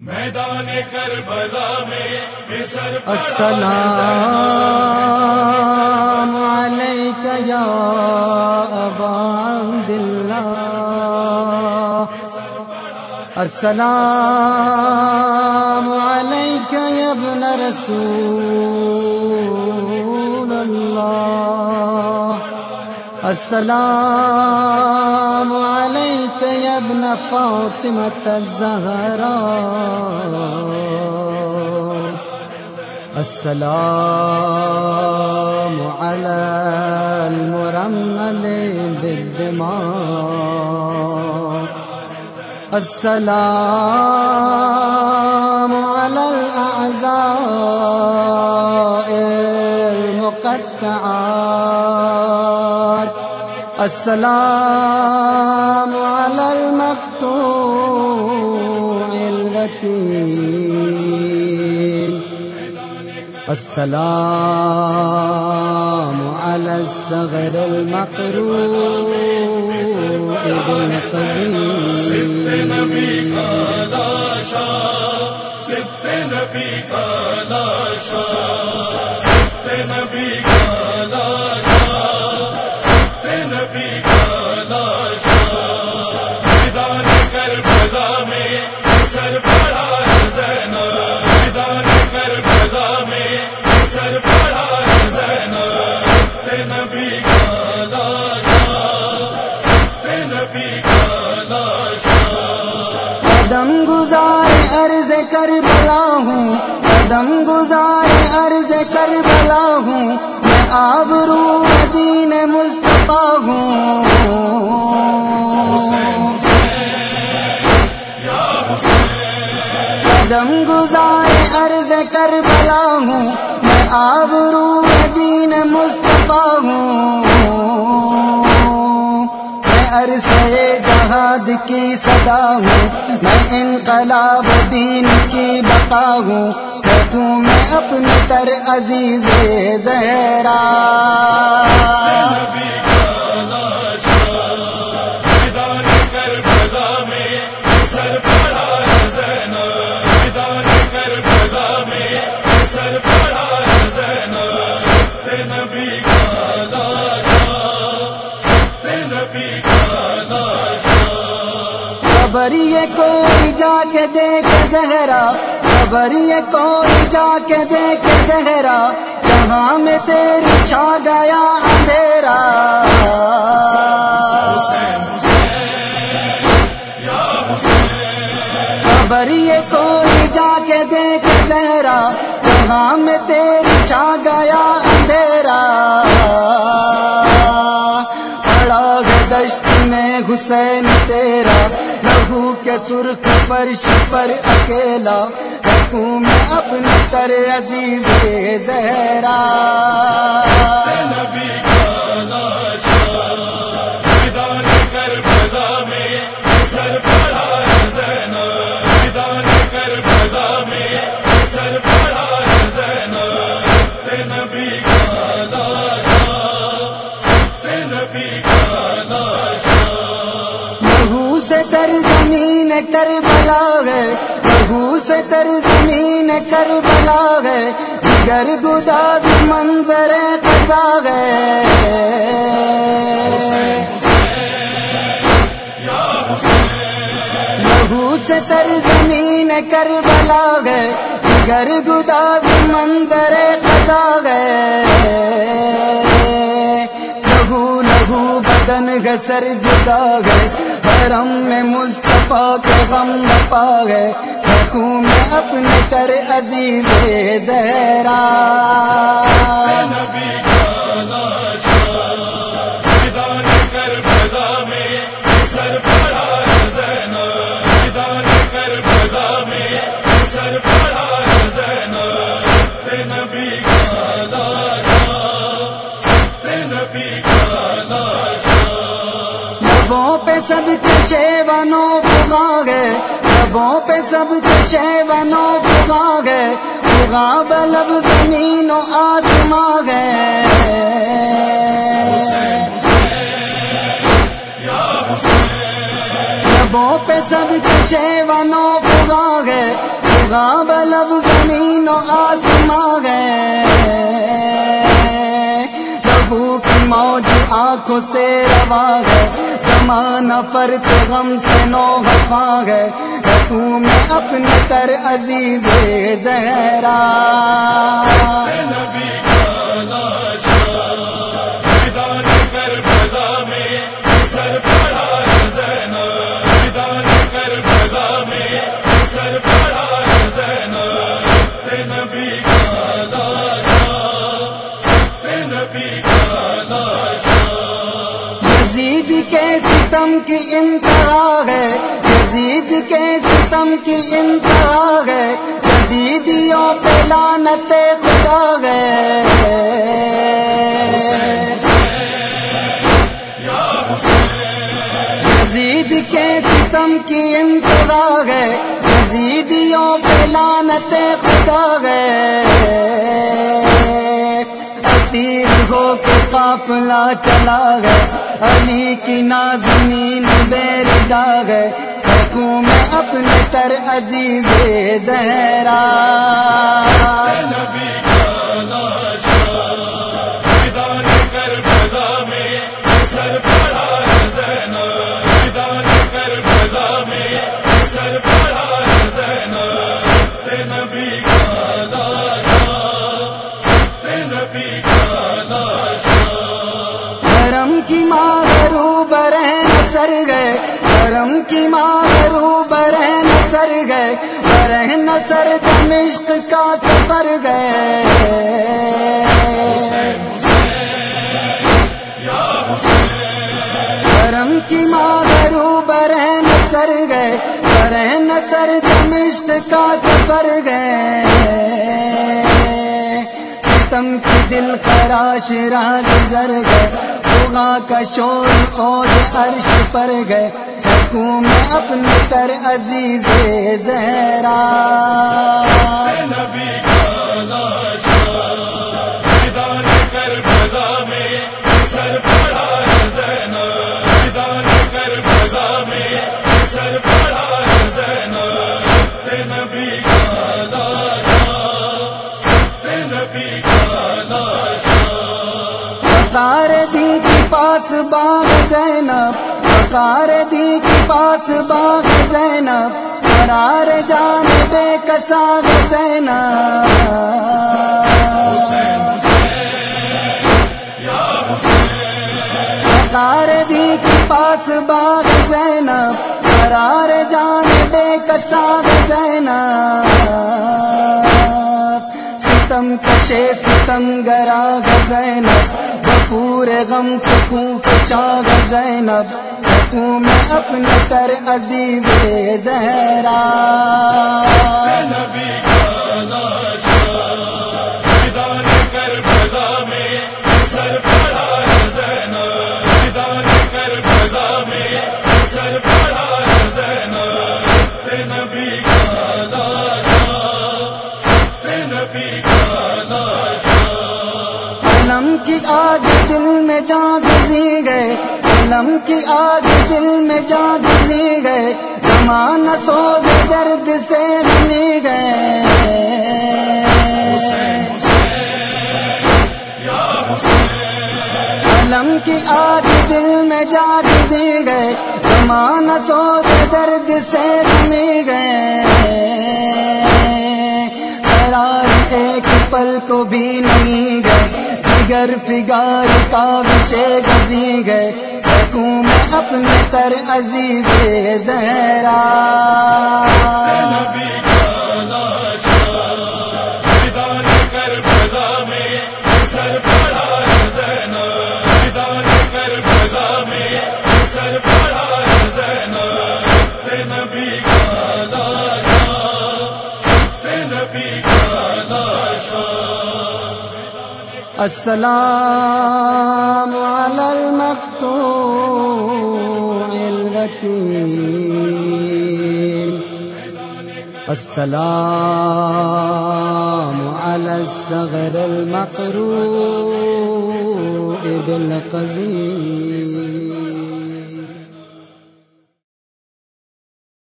میدان کربلا میں السلام أبا عبد الله السلام عليك يا ابن رسول الله السلام ابن فاطمة الزهراء السلام على المرمل بالدماء السلام على الأعزاء المقطعات۔ السلام السلام على الصغر المقروء. ست نبی کا لاشا ست نبی کا لاشا سر جہاد کی صدا ہوں میں انقلاب دین کی بقا ہوں۔ کہوں میں اپنے تر عزیز زہرا۔ کے دیکھ زہرا خبر یہ جا کے دیکھ زہرا؟ جہاں میں تیری چھا گیا اندھیرا۔ خبر یہ کوئی جا کے دیکھ زہرا؟ جہاں میں تیری چھا گیا اندھیرا۔ پڑا گزشت میں حسین تیرا لہو کے سرخ فرش پر اکیلا، رکھوں میں اپنے تر عزیز زہرا۔ نبی کا میں سر سے تر زمین کر بلا ہے گر گداز منظر قضا ہے۔ لہو سے تر زمین کر بلا ہے گر گداز منظر قضا ہے۔ لہو لہو بدن ہے سر جدا گئے حرم میں مصطفیٰ کے غم پا گئے رکھوں میں اپنے تر عزیز زہرا۔ نبی میں میں نبی لبوں پہ سب کے شیونوں گئے لبوں پہ سب کے شیونوں بگا گئے بگا بلب زمین و آسما گئے لبوں پہ سب کے شیونوں بگا گئے غاب لب، زمین و آسمان گئے موج آنکھوں سے روا ہے۔ زمانہ فرت غم سے نو وفا ہے۔ تو میں اپنے تر عزیز زہرا۔ یزید کے ستم کی انتہا ہے، یزید کے ستم کی انتہا ہے، یزیدیوں پہ لعنت خدا ہے۔ یزید کے ستم کی انتہا ہے، یزیدیوں پہ لعنت خدا ہے۔ اسیر ہو کے قافلہ چلا گئے۔ علی کی نازنین زیر داغ ہے حکوم اپنے تر عزیز زہرا۔ دمشق کا سفر گئے۔ کرم کی ماں روب رہن سر گئے۔ رہن سر دمشق کا سفر گئے۔ ستم کی دل خراش راہ گزر گئے۔ کا شور فوج عرش پر گئے۔ حکوم اپنے تر عزیز زہرا۔ نبی کا لاشا میدان کربلا میں سر پڑا زینا۔ میدان کربلا میں سر پڑا زینا۔ ست نبی کا لاشا ست نبی کا لاشا۔ پکار دی کے پاس باغ زینب پکار دی کے پاس باغ زینب، قرار جان بے کساگ زینب۔ پکار دی کے پاس باغ زینب، قرار جان بے کساگ زینب۔ ستم کشے، ستم پورے غم سکوں پچا زینب سکوں میں اپنے تر عزیز زہرا۔ نبی کا لاشا میدان کربلا میں سر پڑا میدان کربلا میں سر علم کی آگ دل میں جان گزی گئے زمانہ سوز درد سے بنی گئے علم کی آگ دل میں جا گزی گئے زمانہ سوز درد سے بنی گئے ایک پل کو بھی نہیں گئے جگر فگار کا وشے گزی گئے حکوم اپنے تر عزیز زہرا۔ نبی کا لاشا میدان کربلا میں سر پڑا زینا۔ میدان کربلا میں سر پڑا زینا۔ ست نبی کا لاشا ست نبی کا لاشا۔ السلام الوتين السلام على الصغر المقروء بالقزيم.